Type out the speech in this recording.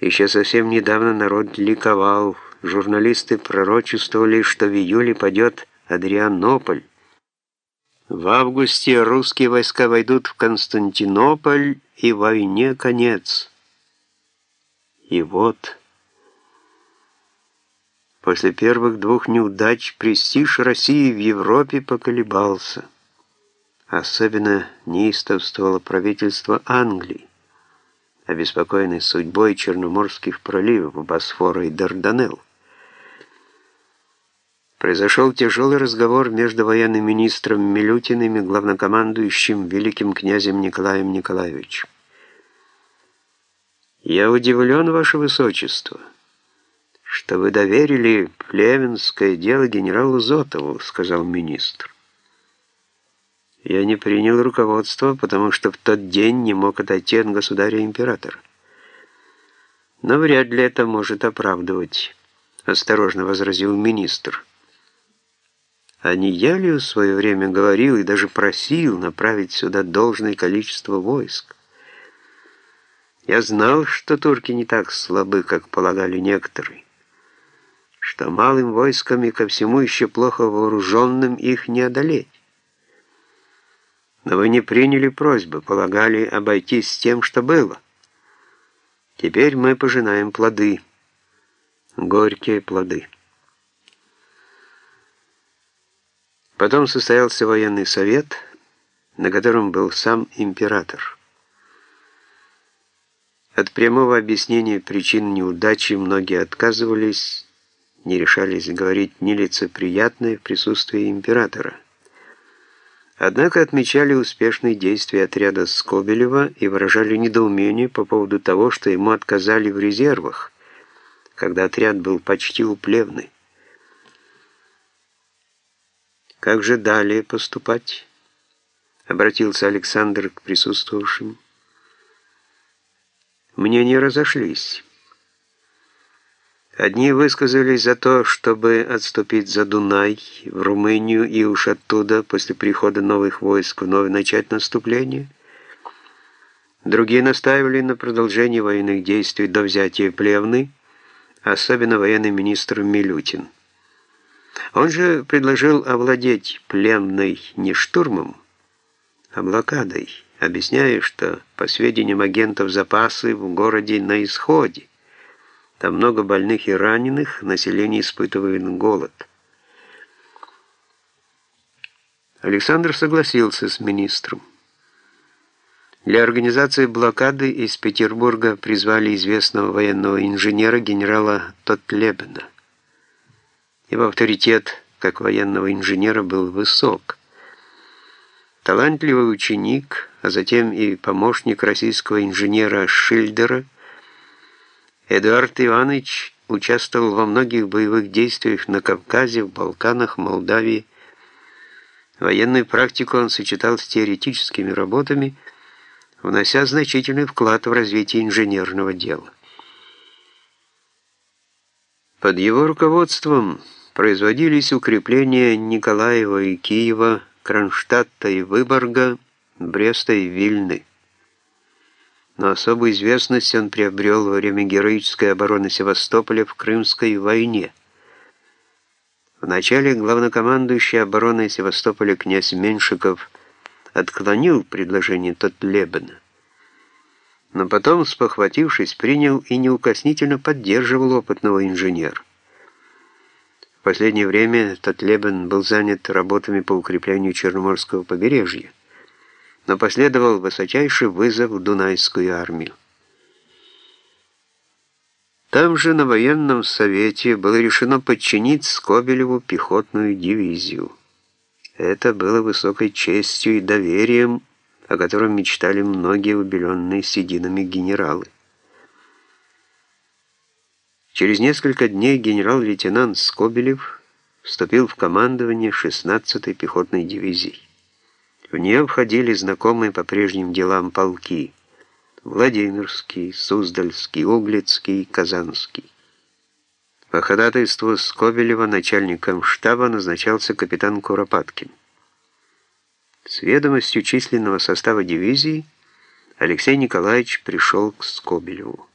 Еще совсем недавно народ ликовал, журналисты пророчествовали, что в июле падет Адрианополь. В августе русские войска войдут в Константинополь, и войне конец. И вот... После первых двух неудач престиж России в Европе поколебался. Особенно неистовствовало правительство Англии, обеспокоенное судьбой Черноморских проливов Босфора и Дарданелл. Произошел тяжелый разговор между военным министром Милютиным и главнокомандующим великим князем Николаем Николаевичем. «Я удивлен, Ваше Высочество» что вы доверили плевенское дело генералу Зотову», — сказал министр. «Я не принял руководство, потому что в тот день не мог отойти от государя-императора. Но вряд ли это может оправдывать», — осторожно возразил министр. «А не я ли в свое время говорил и даже просил направить сюда должное количество войск? Я знал, что турки не так слабы, как полагали некоторые что малым войском и ко всему еще плохо вооруженным их не одолеть. Но вы не приняли просьбы, полагали обойтись тем, что было. Теперь мы пожинаем плоды, горькие плоды. Потом состоялся военный совет, на котором был сам император. От прямого объяснения причин неудачи многие отказывались, не решались говорить нелицеприятное в присутствии императора. Однако отмечали успешные действия отряда Скобелева и выражали недоумение по поводу того, что ему отказали в резервах, когда отряд был почти у. «Как же далее поступать?» — обратился Александр к присутствовавшим. Мнения разошлись. Одни высказались за то, чтобы отступить за Дунай, в Румынию и уж оттуда, после прихода новых войск, вновь начать наступление. Другие настаивали на продолжении военных действий до взятия Плевны, особенно военный министр Милютин. Он же предложил овладеть Плевной не штурмом, а блокадой, объясняя, что, по сведениям агентов, запасы в городе на исходе. Там много больных и раненых, население испытывает голод. Александр согласился с министром. Для организации блокады из Петербурга призвали известного военного инженера генерала Тотлебена. Его авторитет как военного инженера был высок. Талантливый ученик, а затем и помощник российского инженера Шильдера – Эдуард Иванович участвовал во многих боевых действиях на Кавказе, в Балканах, Молдавии. Военную практику он сочетал с теоретическими работами, внося значительный вклад в развитие инженерного дела. Под его руководством производились укрепления Николаева и Киева, Кронштадта и Выборга, Бреста и Вильны но особую известность он приобрел во время героической обороны Севастополя в Крымской войне. Вначале главнокомандующий обороной Севастополя князь Меншиков отклонил предложение Тотлебена, но потом, спохватившись, принял и неукоснительно поддерживал опытного инженера. В последнее время Тотлебен был занят работами по укреплению Черноморского побережья но последовал высочайший вызов в Дунайскую армию. Там же на военном совете было решено подчинить Скобелеву пехотную дивизию. Это было высокой честью и доверием, о котором мечтали многие убеленные сединами генералы. Через несколько дней генерал-лейтенант Скобелев вступил в командование 16-й пехотной дивизии. В нее входили знакомые по прежним делам полки Владимирский, Суздальский, Углицкий, Казанский. По ходатайству Скобелева начальником штаба назначался капитан Куропаткин. С ведомостью численного состава дивизии Алексей Николаевич пришел к Скобелеву.